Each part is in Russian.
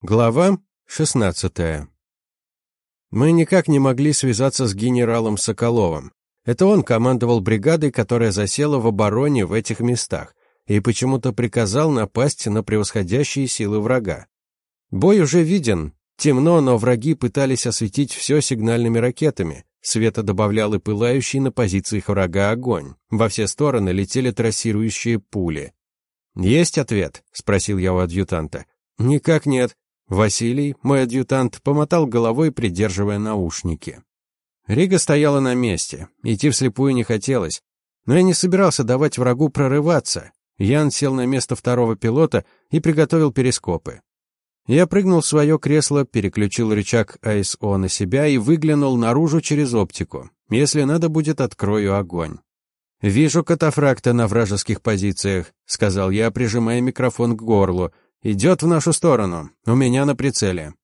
Глава 16. Мы никак не могли связаться с генералом Соколовым. Это он командовал бригадой, которая засела в обороне в этих местах, и почему-то приказал напасть на превосходящие силы врага. Бой уже виден. Темно, но враги пытались осветить все сигнальными ракетами. Света добавлял и пылающий на позициях врага огонь. Во все стороны летели трассирующие пули. «Есть ответ?» — спросил я у адъютанта. «Никак нет. Василий, мой адъютант, помотал головой, придерживая наушники. Рига стояла на месте, идти вслепую не хотелось, но я не собирался давать врагу прорываться. Ян сел на место второго пилота и приготовил перископы. Я прыгнул в свое кресло, переключил рычаг АСО на себя и выглянул наружу через оптику. Если надо будет, открою огонь. «Вижу катафракта на вражеских позициях», — сказал я, прижимая микрофон к горлу. Идет в нашу сторону. У меня на прицеле.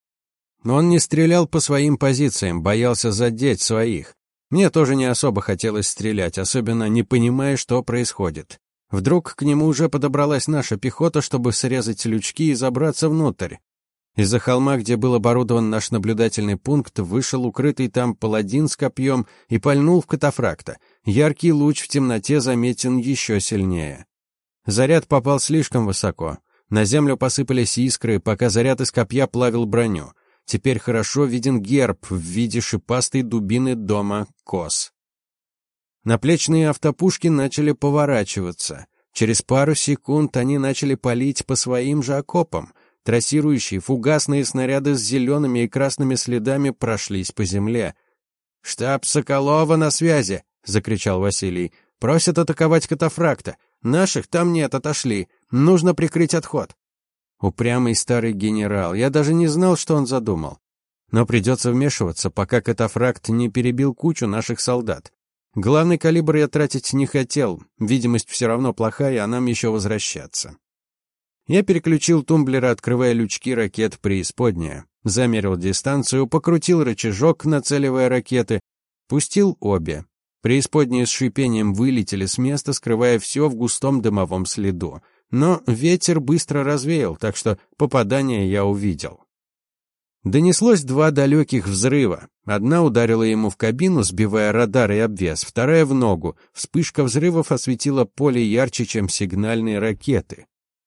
Он не стрелял по своим позициям, боялся задеть своих. Мне тоже не особо хотелось стрелять, особенно не понимая, что происходит. Вдруг к нему уже подобралась наша пехота, чтобы срезать лючки и забраться внутрь. Из-за холма, где был оборудован наш наблюдательный пункт, вышел укрытый там паладин с копьем и пальнул в катафракта. Яркий луч в темноте заметен еще сильнее. Заряд попал слишком высоко. На землю посыпались искры, пока заряд из копья плавил броню. Теперь хорошо виден герб в виде шипастой дубины дома Кос. Наплечные автопушки начали поворачиваться. Через пару секунд они начали палить по своим же окопам. Трассирующие фугасные снаряды с зелеными и красными следами прошлись по земле. «Штаб Соколова на связи!» — закричал Василий. «Просят атаковать катафракта. Наших там нет, отошли. Нужно прикрыть отход. Упрямый старый генерал. Я даже не знал, что он задумал. Но придется вмешиваться, пока катафракт не перебил кучу наших солдат. Главный калибр я тратить не хотел. Видимость все равно плохая, а нам еще возвращаться. Я переключил тумблеры, открывая лючки ракет преисподняя. Замерил дистанцию, покрутил рычажок, нацеливая ракеты, пустил обе. Преисподние с шипением вылетели с места, скрывая все в густом дымовом следу. Но ветер быстро развеял, так что попадание я увидел. Донеслось два далеких взрыва. Одна ударила ему в кабину, сбивая радар и обвес, вторая — в ногу. Вспышка взрывов осветила поле ярче, чем сигнальные ракеты.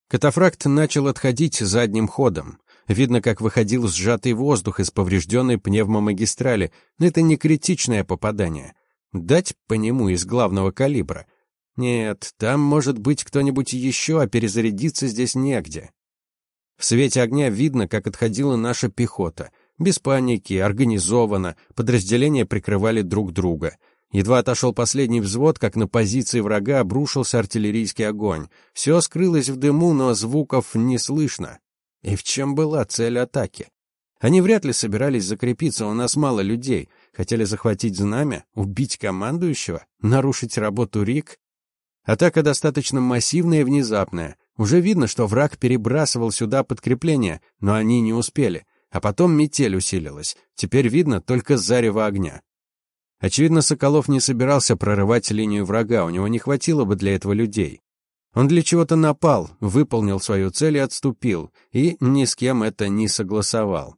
Катафракт начал отходить задним ходом. Видно, как выходил сжатый воздух из поврежденной пневмомагистрали, но это не критичное попадание. Дать по нему из главного калибра? Нет, там может быть кто-нибудь еще, а перезарядиться здесь негде. В свете огня видно, как отходила наша пехота. Без паники, организованно, подразделения прикрывали друг друга. Едва отошел последний взвод, как на позиции врага обрушился артиллерийский огонь. Все скрылось в дыму, но звуков не слышно. И в чем была цель атаки? Они вряд ли собирались закрепиться, у нас мало людей. Хотели захватить знамя, убить командующего, нарушить работу РИК? Атака достаточно массивная и внезапная. Уже видно, что враг перебрасывал сюда подкрепления, но они не успели. А потом метель усилилась. Теперь видно только зарево огня. Очевидно, Соколов не собирался прорывать линию врага, у него не хватило бы для этого людей. Он для чего-то напал, выполнил свою цель и отступил, и ни с кем это не согласовал.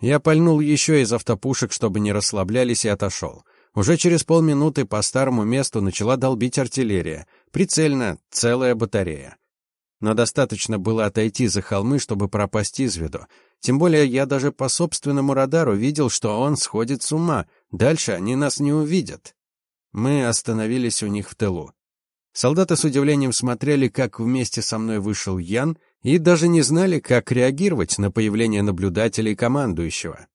Я пальнул еще из автопушек, чтобы не расслаблялись, и отошел. Уже через полминуты по старому месту начала долбить артиллерия. Прицельно, целая батарея. Но достаточно было отойти за холмы, чтобы пропасть из виду. Тем более я даже по собственному радару видел, что он сходит с ума. Дальше они нас не увидят. Мы остановились у них в тылу. Солдаты с удивлением смотрели, как вместе со мной вышел Ян, и даже не знали, как реагировать на появление наблюдателей командующего.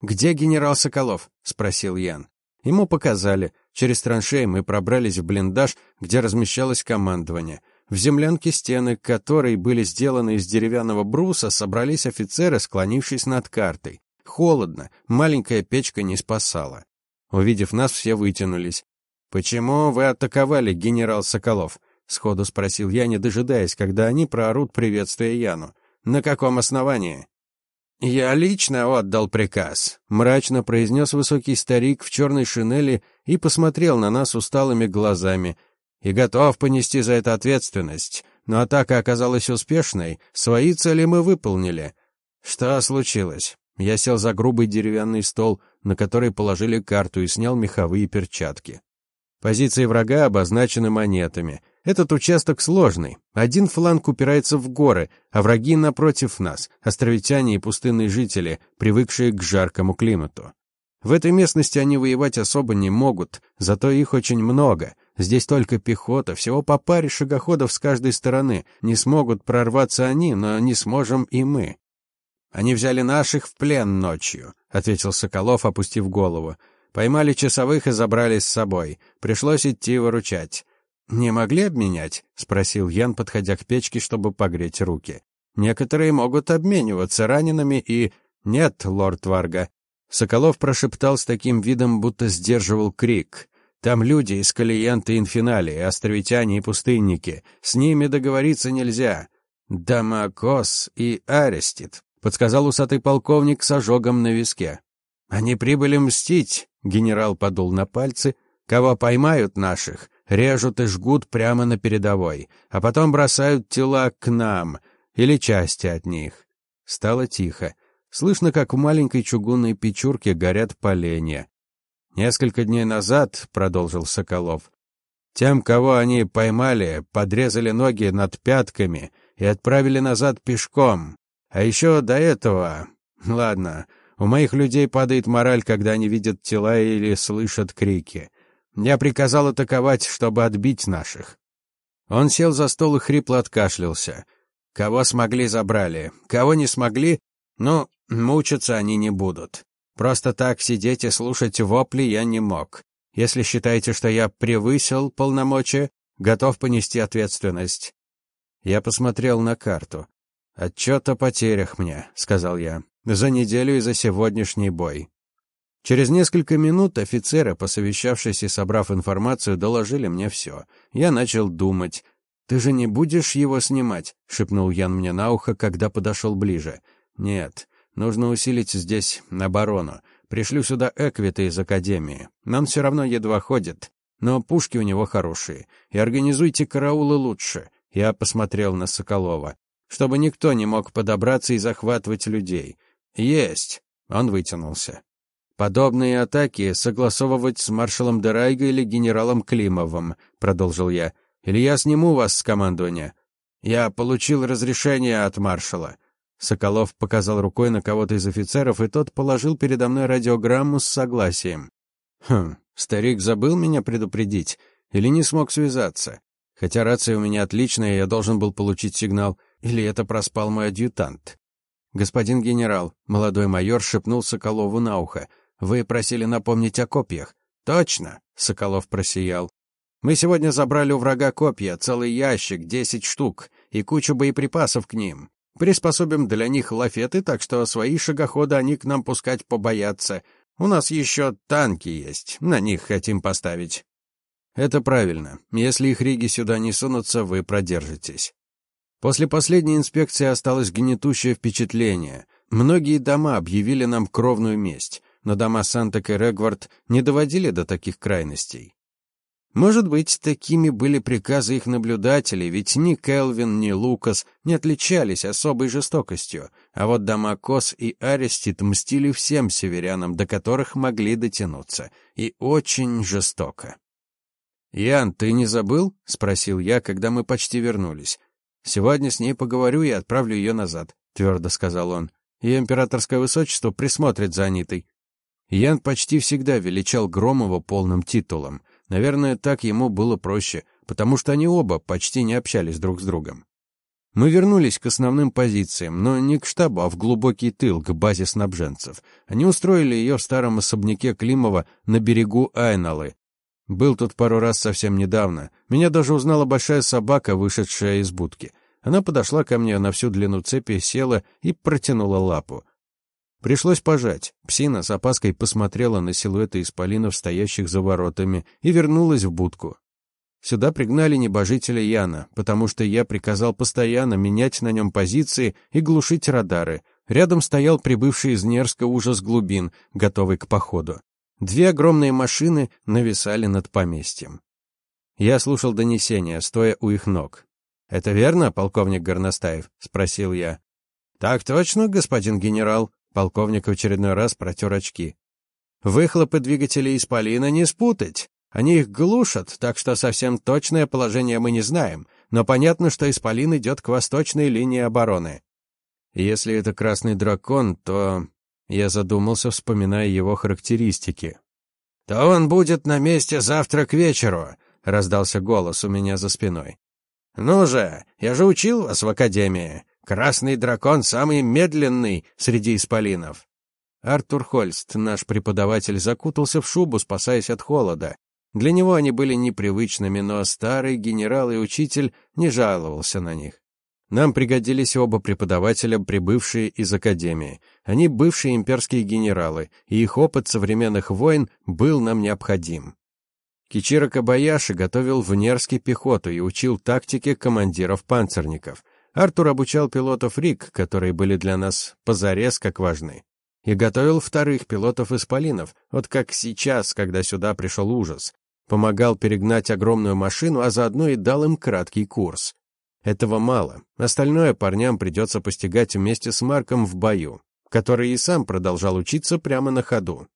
«Где генерал Соколов?» — спросил Ян. Ему показали. Через траншеи мы пробрались в блиндаж, где размещалось командование. В землянке стены, которой были сделаны из деревянного бруса, собрались офицеры, склонившись над картой. Холодно, маленькая печка не спасала. Увидев нас, все вытянулись. «Почему вы атаковали, генерал Соколов?» — сходу спросил я, не дожидаясь, когда они проорут приветствие Яну. «На каком основании?» «Я лично отдал приказ», — мрачно произнес высокий старик в черной шинели и посмотрел на нас усталыми глазами. «И готов понести за это ответственность. Но атака оказалась успешной, свои цели мы выполнили. Что случилось? Я сел за грубый деревянный стол, на который положили карту и снял меховые перчатки. Позиции врага обозначены монетами. Этот участок сложный. Один фланг упирается в горы, а враги напротив нас, островитяне и пустынные жители, привыкшие к жаркому климату. В этой местности они воевать особо не могут, зато их очень много. Здесь только пехота, всего по паре шагоходов с каждой стороны. Не смогут прорваться они, но не сможем и мы. Они взяли наших в плен ночью, ответил Соколов, опустив голову. Поймали часовых и забрали с собой. Пришлось идти выручать. Не могли обменять? спросил Ян, подходя к печке, чтобы погреть руки. Некоторые могут обмениваться ранеными и нет, лорд Варга. Соколов прошептал с таким видом, будто сдерживал крик. Там люди из Калиенты Инфинали, островитяне и пустынники. С ними договориться нельзя. Дамакос и Арестит, подсказал усатый полковник с ожогом на виске. Они прибыли мстить, генерал подул на пальцы. Кого поймают наших, режут и жгут прямо на передовой, а потом бросают тела к нам или части от них. Стало тихо. Слышно, как в маленькой чугунной печурке горят поленья. Несколько дней назад, продолжил Соколов, тем, кого они поймали, подрезали ноги над пятками и отправили назад пешком. А еще до этого... Ладно, у моих людей падает мораль, когда они видят тела или слышат крики. Я приказал атаковать, чтобы отбить наших. Он сел за стол и хрипло откашлялся. Кого смогли, забрали. Кого не смогли, ну, Мучиться они не будут. Просто так сидеть и слушать вопли я не мог. Если считаете, что я превысил полномочия, готов понести ответственность. Я посмотрел на карту. «Отчет о потерях мне», — сказал я, — «за неделю и за сегодняшний бой». Через несколько минут офицеры, посовещавшись и собрав информацию, доложили мне все. Я начал думать. «Ты же не будешь его снимать?» — шепнул Ян мне на ухо, когда подошел ближе. «Нет, Нужно усилить здесь оборону. Пришлю сюда Эквита из Академии. Он все равно едва ходит. Но пушки у него хорошие. И организуйте караулы лучше. Я посмотрел на Соколова. Чтобы никто не мог подобраться и захватывать людей. Есть. Он вытянулся. Подобные атаки согласовывать с маршалом Дерайго или генералом Климовым, продолжил я. Или я сниму вас с командования. Я получил разрешение от маршала. Соколов показал рукой на кого-то из офицеров, и тот положил передо мной радиограмму с согласием. Хм, старик забыл меня предупредить или не смог связаться. Хотя рация у меня отличная, я должен был получить сигнал, или это проспал мой адъютант. Господин генерал, молодой майор шепнул Соколову на ухо. Вы просили напомнить о копьях. Точно, Соколов просиял. Мы сегодня забрали у врага копья, целый ящик, десять штук, и кучу боеприпасов к ним. Приспособим для них лафеты, так что свои шагоходы они к нам пускать побоятся. У нас еще танки есть, на них хотим поставить. Это правильно. Если их риги сюда не сунутся, вы продержитесь. После последней инспекции осталось гнетущее впечатление. Многие дома объявили нам кровную месть, но дома Сантек и Регвард не доводили до таких крайностей. Может быть, такими были приказы их наблюдателей, ведь ни Келвин, ни Лукас не отличались особой жестокостью, а вот Дамакос и Арестит мстили всем северянам, до которых могли дотянуться, и очень жестоко. «Ян, ты не забыл?» — спросил я, когда мы почти вернулись. «Сегодня с ней поговорю и отправлю ее назад», — твердо сказал он. «Ее императорское высочество присмотрит за Анитой». Ян почти всегда величал Громова полным титулом — Наверное, так ему было проще, потому что они оба почти не общались друг с другом. Мы вернулись к основным позициям, но не к штабу, а в глубокий тыл, к базе снабженцев. Они устроили ее в старом особняке Климова на берегу Айналы. Был тут пару раз совсем недавно. Меня даже узнала большая собака, вышедшая из будки. Она подошла ко мне на всю длину цепи, села и протянула лапу. Пришлось пожать. Псина с опаской посмотрела на силуэты исполинов, стоящих за воротами, и вернулась в будку. Сюда пригнали небожителя Яна, потому что я приказал постоянно менять на нем позиции и глушить радары. Рядом стоял прибывший из Нерска ужас глубин, готовый к походу. Две огромные машины нависали над поместьем. Я слушал донесения, стоя у их ног. «Это верно, полковник Горностаев?» — спросил я. Так точно, господин генерал. Полковник в очередной раз протер очки. Выхлопы двигателей исполина не спутать. Они их глушат, так что совсем точное положение мы не знаем, но понятно, что исполин идет к восточной линии обороны. Если это красный дракон, то... Я задумался, вспоминая его характеристики. «То он будет на месте завтра к вечеру», — раздался голос у меня за спиной. «Ну же, я же учил вас в академии. Красный дракон самый медленный среди исполинов». Артур Хольст, наш преподаватель, закутался в шубу, спасаясь от холода. Для него они были непривычными, но старый генерал и учитель не жаловался на них. Нам пригодились оба преподавателя, прибывшие из академии. Они бывшие имперские генералы, и их опыт современных войн был нам необходим. Кичиро Кабаяши готовил в Нерске пехоту и учил тактике командиров панцирников. Артур обучал пилотов РИК, которые были для нас позарез как важны. И готовил вторых пилотов-исполинов, вот как сейчас, когда сюда пришел ужас. Помогал перегнать огромную машину, а заодно и дал им краткий курс. Этого мало. Остальное парням придется постигать вместе с Марком в бою, который и сам продолжал учиться прямо на ходу.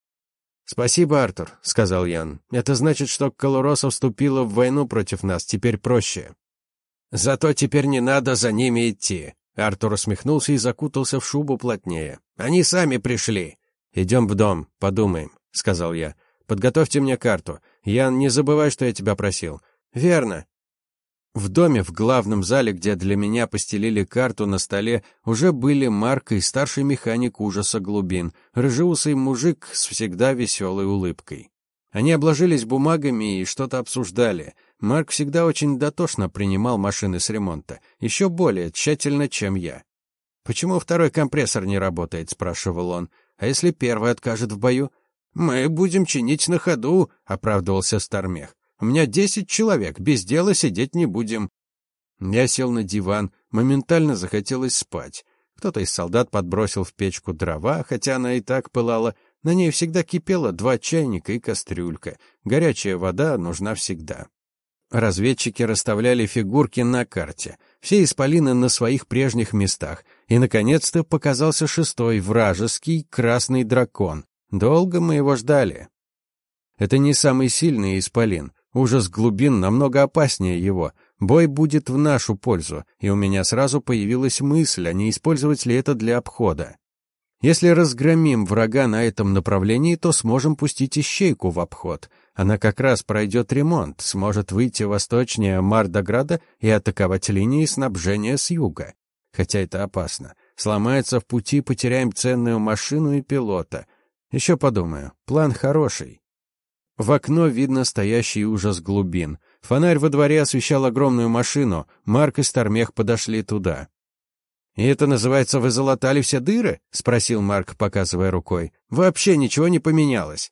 «Спасибо, Артур», — сказал Ян. «Это значит, что Колороса вступила в войну против нас, теперь проще». «Зато теперь не надо за ними идти», — Артур усмехнулся и закутался в шубу плотнее. «Они сами пришли». «Идем в дом, подумаем», — сказал я. «Подготовьте мне карту. Ян, не забывай, что я тебя просил». «Верно», в доме, в главном зале, где для меня постелили карту на столе, уже были Марк и старший механик ужаса глубин, рыжеусый мужик с всегда веселой улыбкой. Они обложились бумагами и что-то обсуждали. Марк всегда очень дотошно принимал машины с ремонта, еще более тщательно, чем я. «Почему второй компрессор не работает?» — спрашивал он. «А если первый откажет в бою?» «Мы будем чинить на ходу», — оправдывался Стармех. У меня десять человек, без дела сидеть не будем. Я сел на диван, моментально захотелось спать. Кто-то из солдат подбросил в печку дрова, хотя она и так пылала. На ней всегда кипело два чайника и кастрюлька. Горячая вода нужна всегда. Разведчики расставляли фигурки на карте. Все исполины на своих прежних местах. И, наконец-то, показался шестой, вражеский, красный дракон. Долго мы его ждали. Это не самый сильный исполин. Ужас глубин намного опаснее его. Бой будет в нашу пользу, и у меня сразу появилась мысль, а не использовать ли это для обхода. Если разгромим врага на этом направлении, то сможем пустить ищейку в обход. Она как раз пройдет ремонт, сможет выйти восточнее Мардограда и атаковать линии снабжения с юга. Хотя это опасно. Сломается в пути, потеряем ценную машину и пилота. Еще подумаю. План хороший. В окно видно стоящий ужас глубин. Фонарь во дворе освещал огромную машину. Марк и Стармех подошли туда. «И это называется, вы залатали все дыры?» — спросил Марк, показывая рукой. «Вообще ничего не поменялось».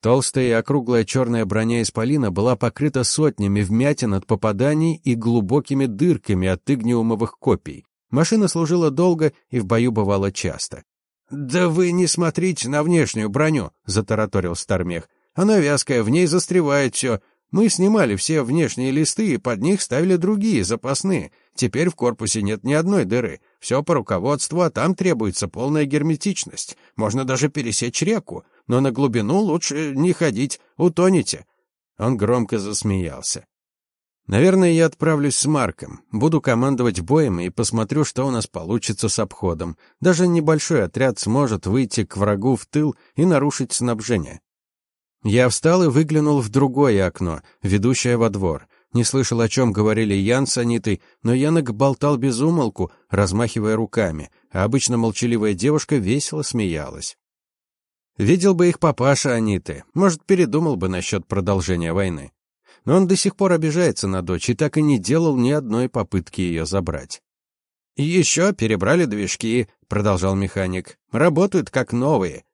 Толстая и округлая черная броня исполина была покрыта сотнями вмятин от попаданий и глубокими дырками от игниумовых копий. Машина служила долго и в бою бывала часто. «Да вы не смотрите на внешнюю броню», — затараторил Стармех. Она вязкая, в ней застревает все. Мы снимали все внешние листы и под них ставили другие, запасные. Теперь в корпусе нет ни одной дыры. Все по руководству, а там требуется полная герметичность. Можно даже пересечь реку, но на глубину лучше не ходить, утонете». Он громко засмеялся. «Наверное, я отправлюсь с Марком. Буду командовать боем и посмотрю, что у нас получится с обходом. Даже небольшой отряд сможет выйти к врагу в тыл и нарушить снабжение. Я встал и выглянул в другое окно, ведущее во двор. Не слышал, о чем говорили Ян с Анитой, но Янок болтал без умолку, размахивая руками, а обычно молчаливая девушка весело смеялась. Видел бы их папаша Аниты, может, передумал бы насчет продолжения войны. Но он до сих пор обижается на дочь и так и не делал ни одной попытки ее забрать. «Еще перебрали движки», — продолжал механик. «Работают как новые».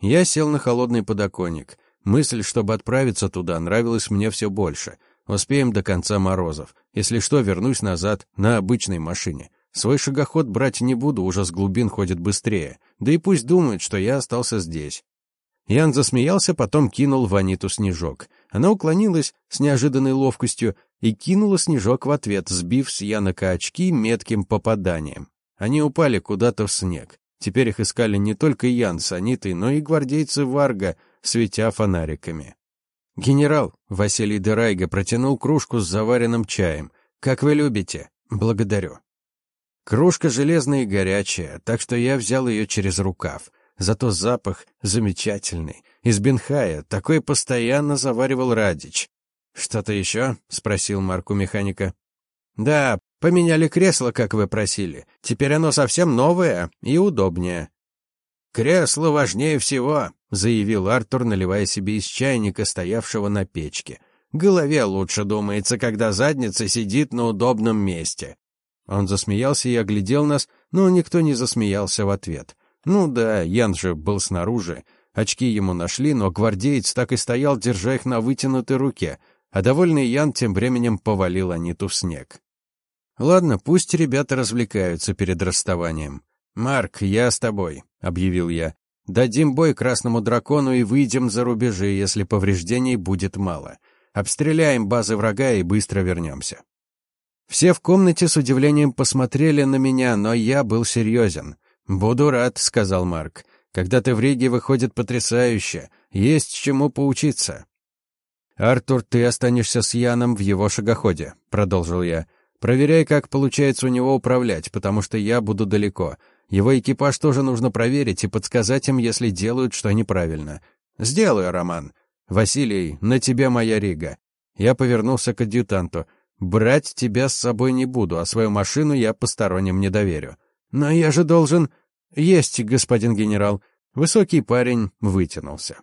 Я сел на холодный подоконник. Мысль, чтобы отправиться туда, нравилась мне все больше. Успеем до конца морозов. Если что, вернусь назад на обычной машине. Свой шагоход брать не буду, уже с глубин ходит быстрее. Да и пусть думают, что я остался здесь. Ян засмеялся, потом кинул в Аниту снежок. Она уклонилась с неожиданной ловкостью и кинула снежок в ответ, сбив с Янока очки метким попаданием. Они упали куда-то в снег. Теперь их искали не только Ян с Анитой, но и гвардейцы Варга, светя фонариками. «Генерал», — Василий Дерайга протянул кружку с заваренным чаем. «Как вы любите?» «Благодарю». Кружка железная и горячая, так что я взял ее через рукав. Зато запах замечательный. Из Бенхая такой постоянно заваривал Радич. «Что-то еще?» — спросил Марк у механика. «Да, поменяли кресло, как вы просили. Теперь оно совсем новое и удобнее». «Кресло важнее всего», — заявил Артур, наливая себе из чайника, стоявшего на печке. «Голове лучше думается, когда задница сидит на удобном месте». Он засмеялся и оглядел нас, но никто не засмеялся в ответ. Ну да, Ян же был снаружи. Очки ему нашли, но гвардеец так и стоял, держа их на вытянутой руке, а довольный Ян тем временем повалил Аниту в снег. «Ладно, пусть ребята развлекаются перед расставанием. Марк, я с тобой», — объявил я. «Дадим бой красному дракону и выйдем за рубежи, если повреждений будет мало. Обстреляем базы врага и быстро вернемся». Все в комнате с удивлением посмотрели на меня, но я был серьезен. «Буду рад», — сказал Марк. «Когда ты в Риге, выходит потрясающе. Есть чему поучиться». «Артур, ты останешься с Яном в его шагоходе», — продолжил я. «Проверяй, как получается у него управлять, потому что я буду далеко. Его экипаж тоже нужно проверить и подсказать им, если делают что неправильно. Сделаю, Роман. Василий, на тебе моя Рига». Я повернулся к адъютанту. «Брать тебя с собой не буду, а свою машину я посторонним не доверю». «Но я же должен...» «Есть, господин генерал». Высокий парень вытянулся.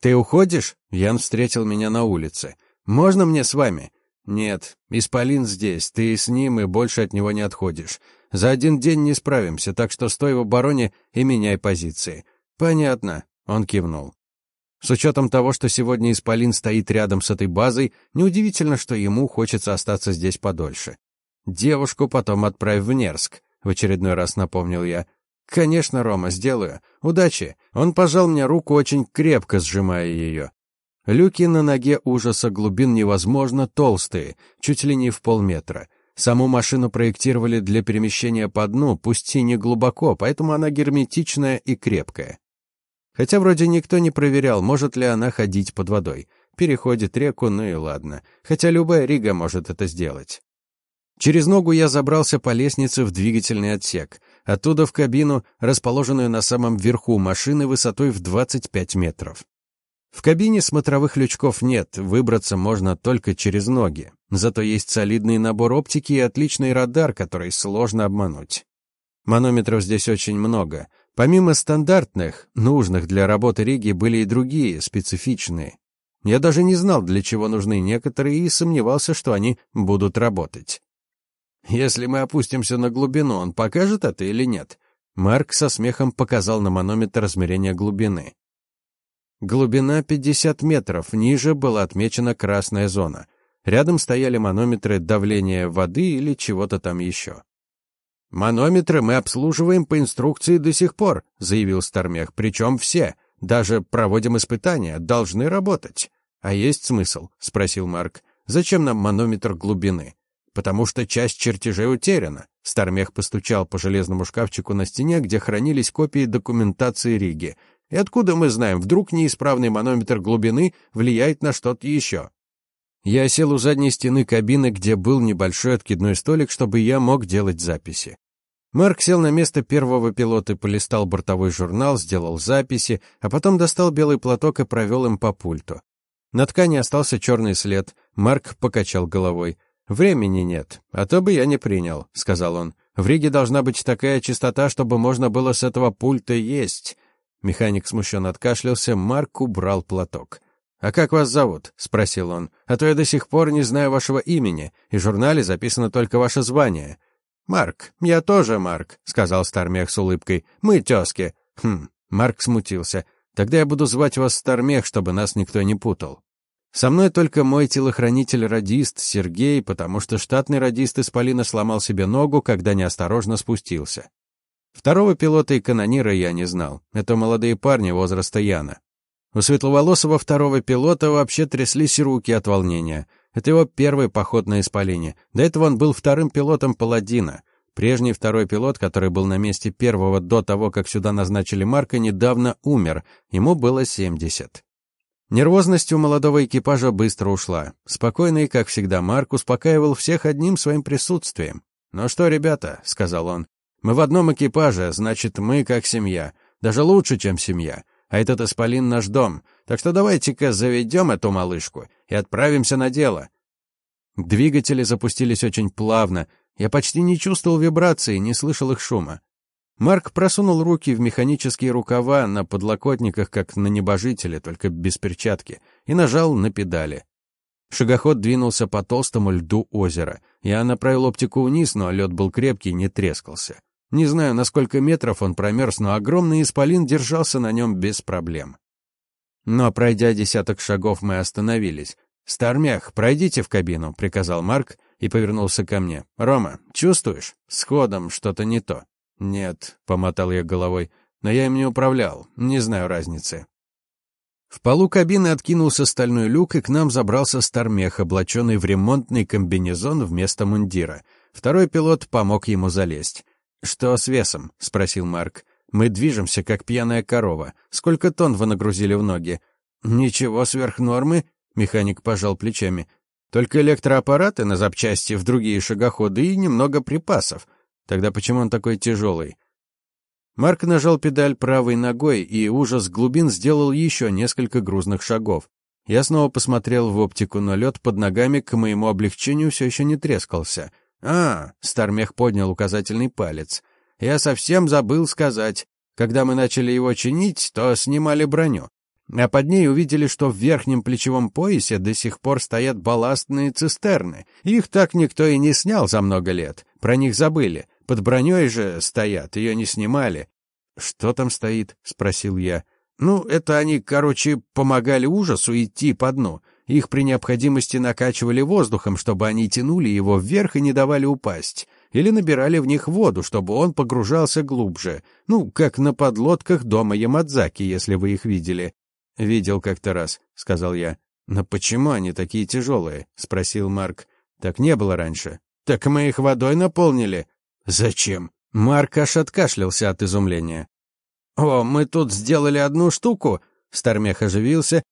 «Ты уходишь?» Ян встретил меня на улице. «Можно мне с вами?» «Нет, Исполин здесь, ты с ним и больше от него не отходишь. За один день не справимся, так что стой в обороне и меняй позиции». «Понятно», — он кивнул. С учетом того, что сегодня Исполин стоит рядом с этой базой, неудивительно, что ему хочется остаться здесь подольше. Девушку потом отправь в Нерск, в очередной раз напомнил я. «Конечно, Рома, сделаю. Удачи!» Он пожал мне руку, очень крепко сжимая ее. Люки на ноге ужаса глубин невозможно толстые, чуть ли не в полметра. Саму машину проектировали для перемещения по дну, пусть и не глубоко, поэтому она герметичная и крепкая. Хотя вроде никто не проверял, может ли она ходить под водой. Переходит реку, ну и ладно. Хотя любая рига может это сделать. Через ногу я забрался по лестнице в двигательный отсек. Оттуда в кабину, расположенную на самом верху машины высотой в 25 метров. В кабине смотровых лючков нет, выбраться можно только через ноги. Зато есть солидный набор оптики и отличный радар, который сложно обмануть. Манометров здесь очень много. Помимо стандартных, нужных для работы Риги, были и другие, специфичные. Я даже не знал, для чего нужны некоторые, и сомневался, что они будут работать. Если мы опустимся на глубину, он покажет это или нет? Марк со смехом показал на манометр измерения глубины. Глубина 50 метров, ниже была отмечена красная зона. Рядом стояли манометры давления воды или чего-то там еще. «Манометры мы обслуживаем по инструкции до сих пор», — заявил Стармех, «причем все, даже проводим испытания, должны работать». «А есть смысл?» — спросил Марк. «Зачем нам манометр глубины?» потому что часть чертежей утеряна. Стармех постучал по железному шкафчику на стене, где хранились копии документации Риги. И откуда мы знаем, вдруг неисправный манометр глубины влияет на что-то еще? Я сел у задней стены кабины, где был небольшой откидной столик, чтобы я мог делать записи. Марк сел на место первого пилота полистал бортовой журнал, сделал записи, а потом достал белый платок и провел им по пульту. На ткани остался черный след. Марк покачал головой. «Времени нет, а то бы я не принял», — сказал он. «В Риге должна быть такая чистота, чтобы можно было с этого пульта есть». Механик смущенно откашлялся, Марк убрал платок. «А как вас зовут?» — спросил он. «А то я до сих пор не знаю вашего имени, и в журнале записано только ваше звание». «Марк, я тоже Марк», — сказал Стармех с улыбкой. «Мы тезки». «Хм». Марк смутился. «Тогда я буду звать вас Стармех, чтобы нас никто не путал». Со мной только мой телохранитель-радист Сергей, потому что штатный радист из Полина сломал себе ногу, когда неосторожно спустился. Второго пилота и канонира я не знал. Это молодые парни возраста Яна. У светловолосого второго пилота вообще тряслись руки от волнения. Это его первый поход на Исполине. До этого он был вторым пилотом Паладина. Прежний второй пилот, который был на месте первого до того, как сюда назначили Марка, недавно умер. Ему было 70. Нервозность у молодого экипажа быстро ушла. Спокойный, как всегда, Марк успокаивал всех одним своим присутствием. «Ну что, ребята», — сказал он, — «мы в одном экипаже, значит, мы как семья. Даже лучше, чем семья. А этот исполин наш дом. Так что давайте-ка заведем эту малышку и отправимся на дело». Двигатели запустились очень плавно. Я почти не чувствовал вибрации, не слышал их шума. Марк просунул руки в механические рукава на подлокотниках, как на небожителе, только без перчатки, и нажал на педали. Шагоход двинулся по толстому льду озера. Я направил оптику вниз, но лед был крепкий, не трескался. Не знаю, на сколько метров он промерз, но огромный исполин держался на нем без проблем. Но, пройдя десяток шагов, мы остановились. «Стармях, пройдите в кабину», — приказал Марк и повернулся ко мне. «Рома, чувствуешь? С ходом что-то не то». «Нет», — помотал я головой, — «но я им не управлял, не знаю разницы». В полу кабины откинулся стальной люк, и к нам забрался Стармех, облаченный в ремонтный комбинезон вместо мундира. Второй пилот помог ему залезть. «Что с весом?» — спросил Марк. «Мы движемся, как пьяная корова. Сколько тонн вы нагрузили в ноги?» «Ничего сверх нормы», — механик пожал плечами. «Только электроаппараты на запчасти в другие шагоходы и немного припасов. Тогда почему он такой тяжелый? Марк нажал педаль правой ногой, и ужас глубин сделал еще несколько грузных шагов. Я снова посмотрел в оптику, но лед под ногами к моему облегчению все еще не трескался. «А!» — Стармех поднял указательный палец. «Я совсем забыл сказать. Когда мы начали его чинить, то снимали броню. А под ней увидели, что в верхнем плечевом поясе до сих пор стоят балластные цистерны. Их так никто и не снял за много лет. Про них забыли. Под броней же стоят, ее не снимали. «Что там стоит?» — спросил я. «Ну, это они, короче, помогали ужасу идти по дну. Их при необходимости накачивали воздухом, чтобы они тянули его вверх и не давали упасть. Или набирали в них воду, чтобы он погружался глубже. Ну, как на подлодках дома Ямадзаки, если вы их видели». «Видел как-то раз», — сказал я. «Но почему они такие тяжелые?» — спросил Марк. «Так не было раньше». «Так мы их водой наполнили», «Зачем?» Марк аж откашлялся от изумления. «О, мы тут сделали одну штуку!» Стармех оживился.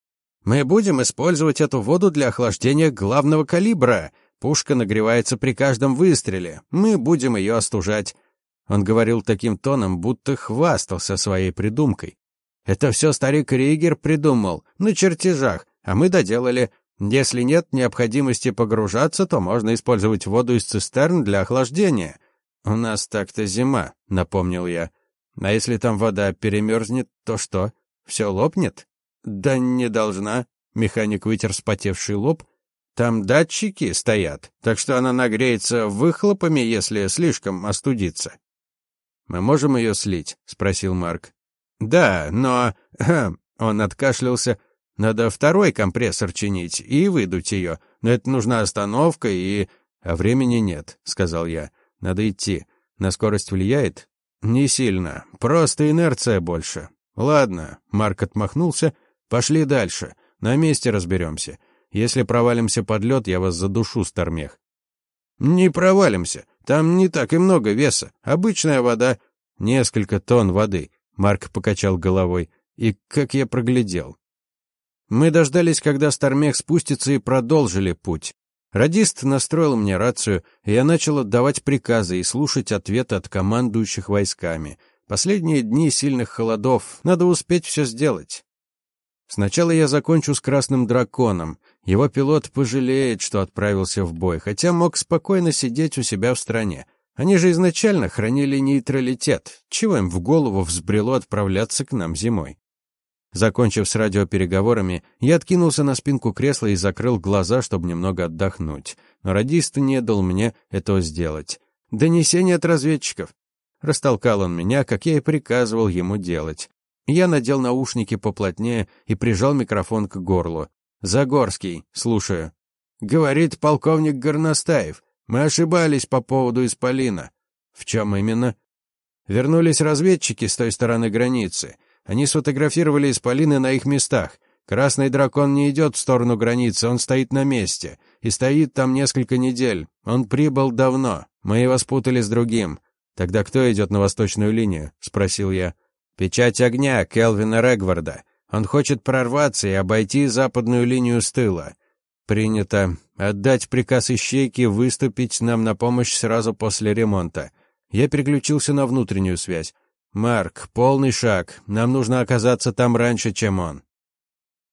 «Мы будем использовать эту воду для охлаждения главного калибра. Пушка нагревается при каждом выстреле. Мы будем ее остужать». Он говорил таким тоном, будто хвастался своей придумкой. «Это все старик Ригер придумал, на чертежах, а мы доделали. Если нет необходимости погружаться, то можно использовать воду из цистерн для охлаждения. «У нас так-то зима», — напомнил я. «А если там вода перемерзнет, то что? Все лопнет?» «Да не должна», — механик вытер спотевший лоб. «Там датчики стоят, так что она нагреется выхлопами, если слишком остудится». «Мы можем ее слить?» — спросил Марк. «Да, но...» Он откашлялся. «Надо второй компрессор чинить и выдуть ее, но это нужна остановка и...» «А времени нет», — сказал я. Надо идти. На скорость влияет? Не сильно. Просто инерция больше. Ладно, Марк отмахнулся. Пошли дальше. На месте разберемся. Если провалимся под лед, я вас задушу, Стармех. Не провалимся. Там не так и много веса. Обычная вода. Несколько тонн воды. Марк покачал головой. И как я проглядел. Мы дождались, когда Стармех спустится, и продолжили путь. Радист настроил мне рацию, и я начал отдавать приказы и слушать ответы от командующих войсками. Последние дни сильных холодов, надо успеть все сделать. Сначала я закончу с Красным Драконом. Его пилот пожалеет, что отправился в бой, хотя мог спокойно сидеть у себя в стране. Они же изначально хранили нейтралитет. Чего им в голову взбрело отправляться к нам зимой? Закончив с радиопереговорами, я откинулся на спинку кресла и закрыл глаза, чтобы немного отдохнуть. Но радист не дал мне этого сделать. «Донесение от разведчиков». Растолкал он меня, как я и приказывал ему делать. Я надел наушники поплотнее и прижал микрофон к горлу. «Загорский, слушаю». «Говорит полковник Горностаев. Мы ошибались по поводу Исполина». «В чем именно?» «Вернулись разведчики с той стороны границы. Они сфотографировали исполины на их местах. Красный дракон не идет в сторону границы, он стоит на месте. И стоит там несколько недель. Он прибыл давно. Мы его спутали с другим. Тогда кто идет на восточную линию? Спросил я. Печать огня Келвина Регварда. Он хочет прорваться и обойти западную линию с тыла. Принято. Отдать приказ ищейке выступить нам на помощь сразу после ремонта. Я переключился на внутреннюю связь. «Марк, полный шаг. Нам нужно оказаться там раньше, чем он».